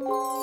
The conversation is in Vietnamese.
Música